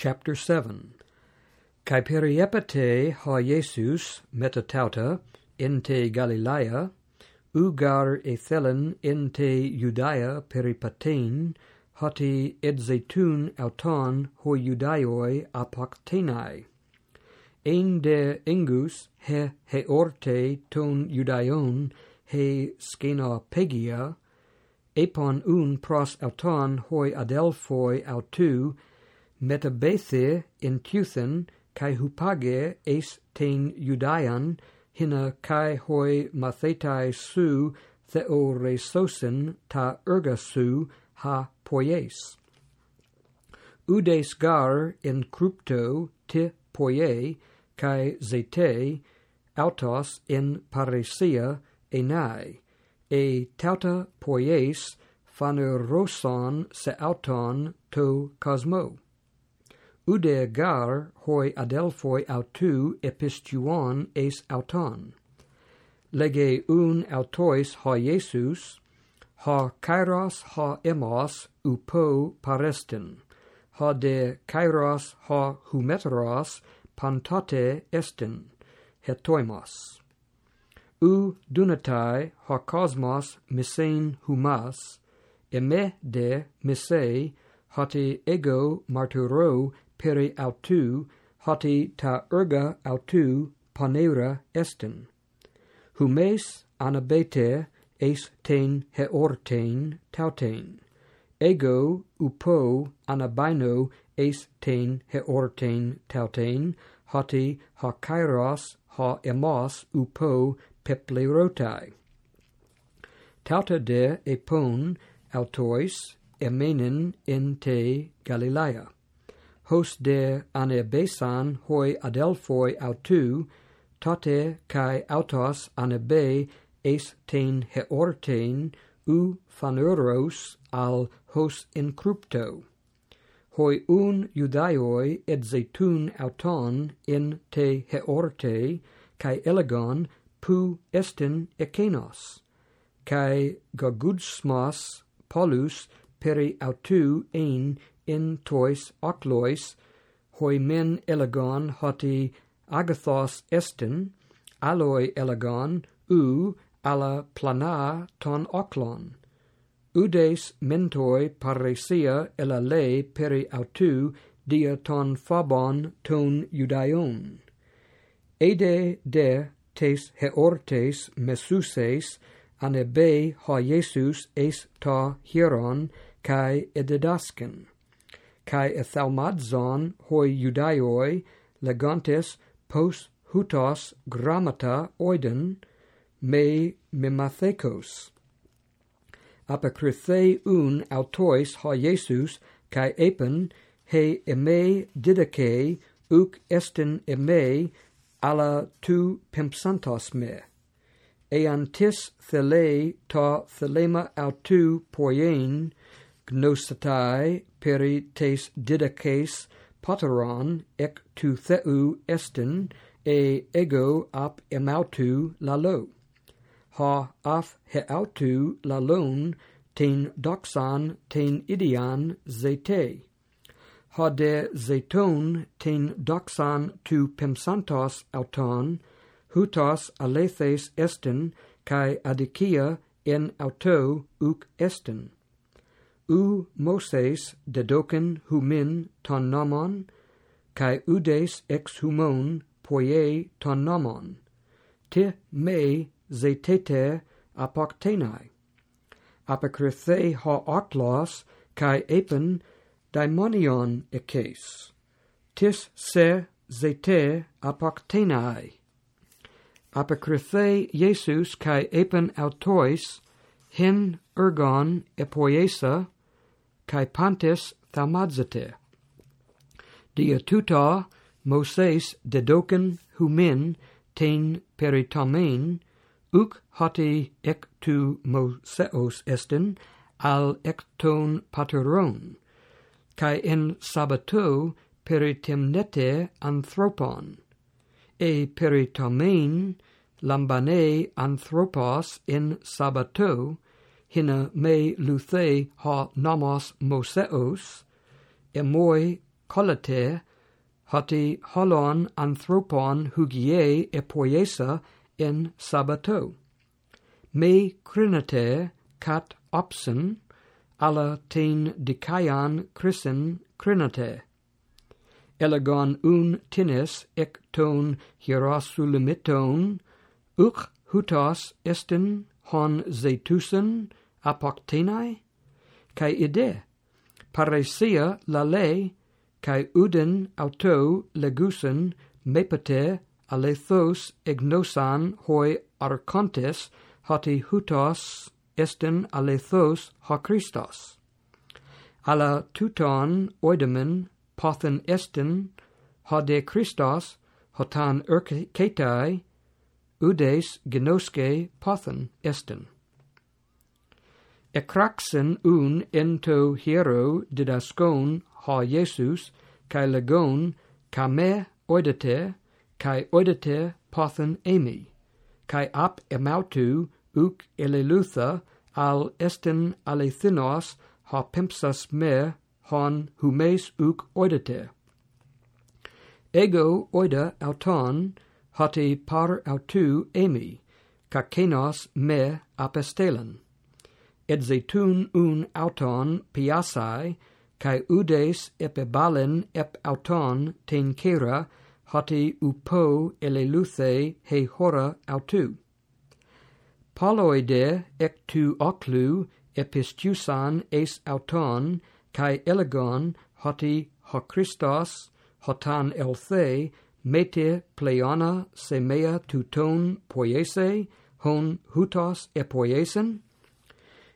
Chapter 7 Kai periepate ha Jesus metatauta in te Galilea, ugar ethelen in te Judea peripatein, hoti edzetun auton ho Judaioi apoctenai. Ein de ingus he heorte ton Judaion he skena pegia, epon un pros auton hoi adelphoi autu, metabethe in tuthen kai hupage es ten Judaian, hina kai hoi mathetai su theoresosin ta erga su ha poies. Udes gar in crypto te poie, kai zete autos in paresia enai, e tauta poies phaneroson se auton to cosmo ude gar hoi adelphoi autu epistuon eis auton. Lege un autois ha Iesus, ha kairos ha emos upo parestin, ha de kairos ha humeteros pantate estin, hetoimos. U dunatai ha cosmos misain humas, eme de misei hati ego marturo peri autu hoti ta erga autu panera estin. Humes anabete eis ten heortein tautein Ego upo anabino eis ten heortein tautein hoti ha kairos ha emos upo peplerotai. Tauta de epon autois emenin en te Galilea hos de anebesan hoi adelphoi autu, tate kai autos anebe eis ten heorten u phaneros al hos encrypto. Hoi un judaioi et zeitun auton in te heorte, kai elegon pu estin ekenos, kai gogudsmos polus peri autu ein in tois oclois, hoi men elegon hoti agathos estin, aloi elegon, u alla plana ton oclon. Udes mentoi paresia ella lei peri autu dia ton fabon ton judaion. Ede de tes heortes mesuses anebe ha Jesus es ta hieron kai ededasken. Kai ethalmadzon hoi judaioi legantes pos hutos grammata oiden me mimathekos apokrythe un autois ha Jesus kai epen he eme didake uk esten eme ala tu pimpsantos me. Eantis thele ta thelema autu poien gnostatai peri tes didakes poteron ek tu theu estin e ego ap emautu lalo. Ha af heautu lalon ten doxan ten idian zete. Ha de zeton ten doxan tu pemsantos auton, hutos alethes estin, kai adikia en auto uk estin u Moses dedoken humin ton nomon, kai udes ex humon poie ton nomon, te me zetete apoktenai Apocrythe ha otlos, kai epen daimonion ekes Tis se zete apoktenai Apocrythe Iesus kai epen autois, hen ergon epoiesa, kai pantes thamadzete. Dia tuta Moses dedoken humin ten peritomen, uk hoti ek tu Moseos esten al ekton pateron, kai en sabato peritemnete anthropon, e peritomen lambane anthropos in sabato' hina me luthe ha namos moseos, emoi colate, hati holon anthropon hugie epoiesa in sabato Me crinate cat opsen alla ten dikaian crisin crinate. Elegon un tinis ec ton hierosulimiton, uch hutos estin hon zetusen apoctenai, cae ide, paresia la lei, cae uden auto legusen mepete alethos egnosan hoi archontes hoti hutos esten alethos ha Christos. Alla tuton oidemen pothen esten ha de Christos hotan ercetai udes genoske pothen esten. Ecraxen un ento hiero didascon ha Jesus, kai legon, kame oidete, kai oidete pothen emi, kai ap emautu uc elelutha al esten alethinos ha pimpsas me hon humes uc oidete. Ego oida auton, hoti par autu emi, kakenos me apestelen. Et zetun un auton piasai, kai udes epebalen ep auton tenkera, hoti upo eleluthe he hora autu. Paloide ec tu oclu epistusan es auton, kai elegon hoti ho Christos, hotan elthe, mete pleiona semea tuton poiese, hon hutos epoiesen,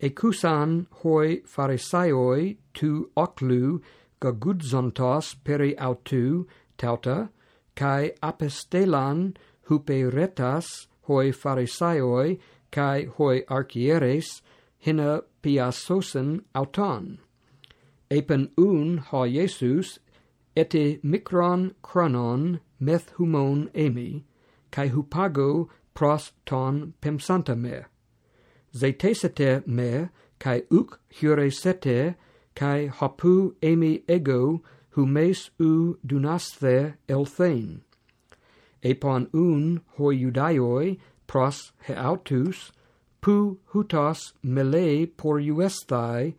ecusan hoi pharisaioi tu oclu gagudzontos peri autu tauta, kai apestelan huperetas hoi pharisaioi kai hoi archieres hina piasosen auton. Epen un ha jesus ete micron chronon meth humon emi, kai hupago pros ton pemsanta me. Zetesete me, kai uk hure huresete, kai hopu emi ego humes u dunasthe elthein. Epon un hoi judaioi pros heautus, pu hutas mele por uestai,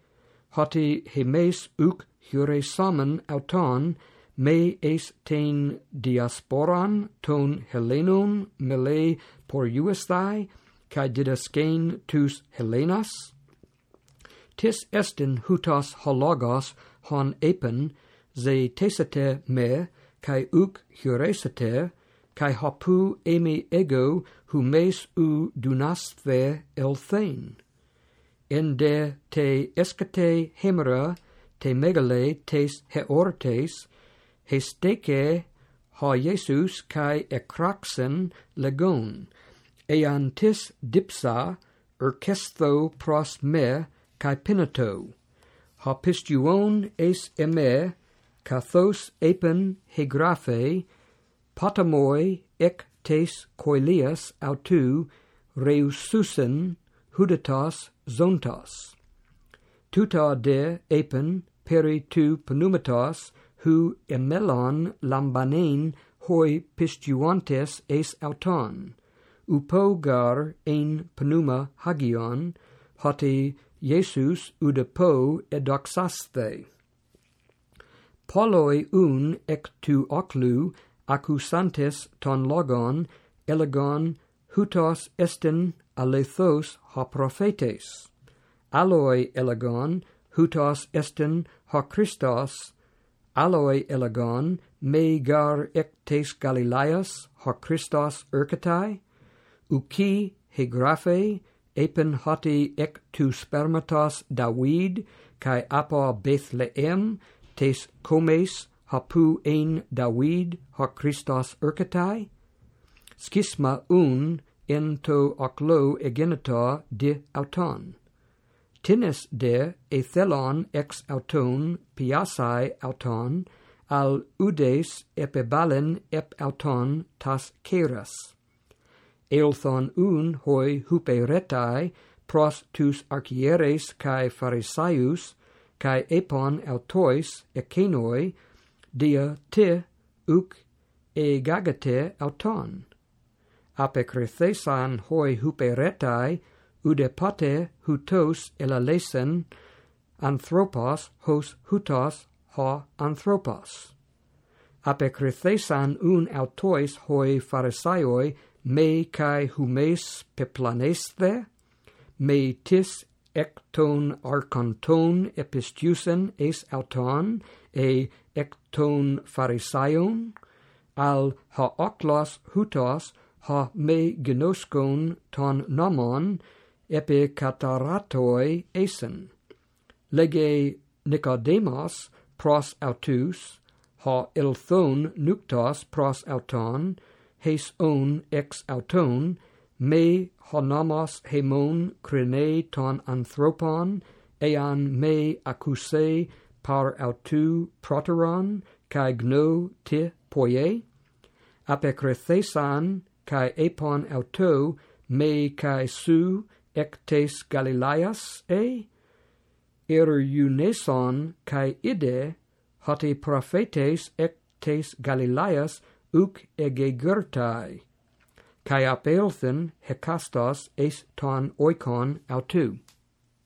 hoti hemes hure huresamen auton, me es ten diasporan ton Helenon mele poriuestai, kai didaskein tus Helenas? Tis estin hutas hologos hon epen, ze tesete me, kai uk huresete, kai hopu emi ego humes u dunasthe elthein. Ende te escate hemera, te megale tes heortes, hesteke ha Jesus kai ekraxen legon, eantis dipsa erkestho pros me kai pinato, ha pistuon es eme kathos apen hegraphe, patamoi ek tes koilias autu reususen hudatos zontas. Tuta de apen peri tu pneumatas hu emelon lambanein hoi pistuantes es auton, upogar ein pneuma hagion, hoti Jesus udepo edoxaste. Poloi un ec tu oclu accusantes ton logon, elegon, hutos estin alethos ha prophetes. Alloi elegon, hutos estin ha Christos aloi elagon me gar ectes Galileas hoc Christos ercatai, uki hegraphe epen hoti ec tu spermatos David, kai apo Bethlehem, tes comes hapu ein David hoc Christos ercatai, schisma un ento oclo egenita de auton tinnis de Ethelon ex auton piasai auton al udes epebalen ep auton tas keras Elthon un hoi huperetai pros tus archieres kai pharisaius kai epon autois ekenoi dia te uk e gagate auton. Apecrethesan hoi huperetai ude pate hutos elalesen anthropos hos hutos ha anthropos. Apekrithesan un autois hoi pharisaioi me kai humes peplaneste me tis ecton archonton epistusen es auton e ecton pharisaion al ha oklos hutos ha me gnoskon ton nomon epicataratoi eisen. Lege Nicodemos pros autus, ha elthon nuctas pros auton, heis on ex auton, me honamos hemon crene ton anthropon, ean me accuse par autu proteron, cae gno te poie, apecrethesan, cae epon auto, me cae su, ectes Galileas ei, er iuneson cae ide hote prophetes ectes Galileas uc egegertai, cae apelthen hecastos es ton oikon autu.